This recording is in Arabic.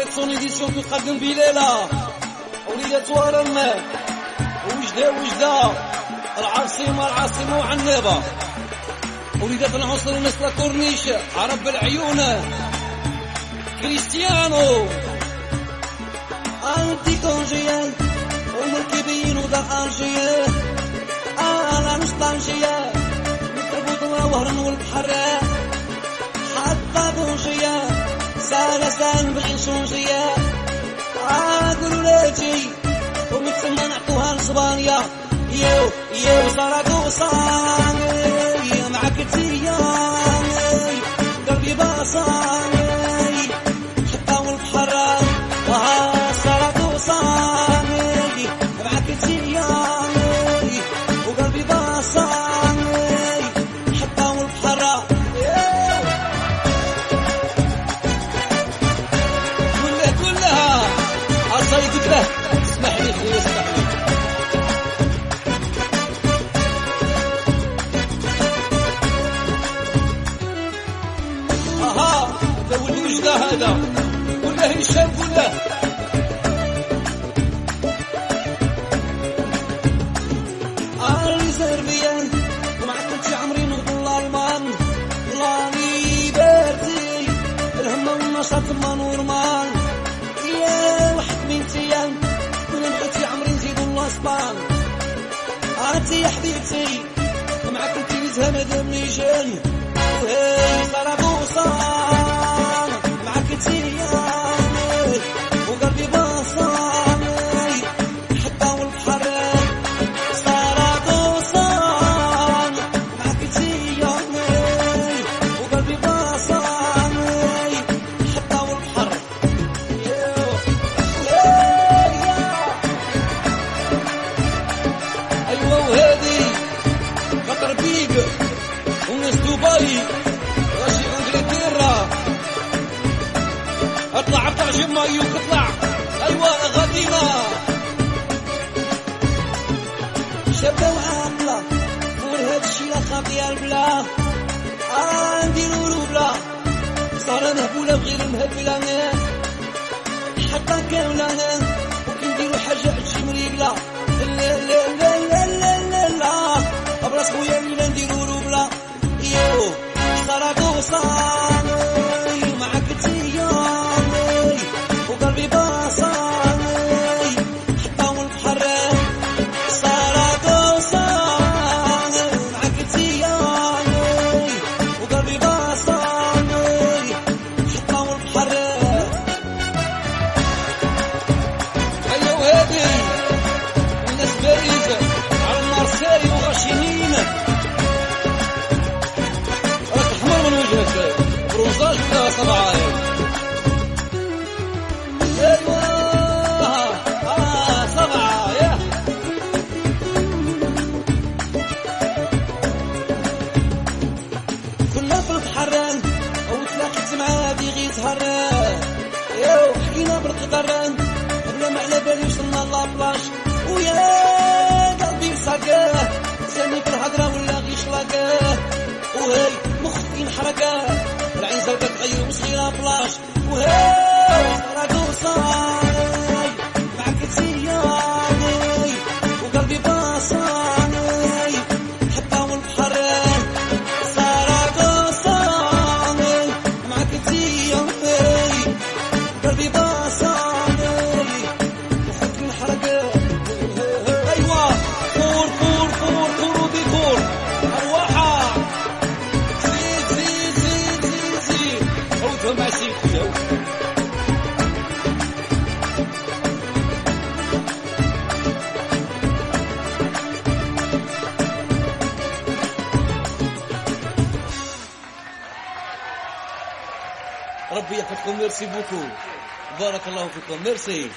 شريط سوني ديسيون تقدم بليلة وليدة ورم وجدة وجدة العاصمة العاصمة وعنابة وليدة العنصر مثل كورنيش عرب العيون كريستيانو انتي كونجيال ومركبين ودا انجيال أنا نوستالجيا نتربط وهرن والبحر لصبانيا يو يو سراغوسا معاك تيا قلبي باصاني وجده هذا ولا هشام ولا والنشاط ما نورمال يا واحد من تيام كل بغيتي عمري نزيدو الاسبان انتي يا حبيبتي معاك انتي نزهة مادام نيجان وهي سرابوسان معاك اطلع اطلع جمع ايوك اطلع. ايوا غادينا. شابة وعاقلة فور هادشي لا خاطي البلا. عندي نورو بلا صار مهبولة بغير مهبلة حتى كاملة وكنديرو يا. كنا في البحران أو معاه بيغي تهران حكينا بالقدران قبل ما على بالي وصلنا لابلاش estrelas, o rei. عودها مع سيدي عود. ربي يحفظكم ميرسي بوكو بارك الله فيكم ميرسي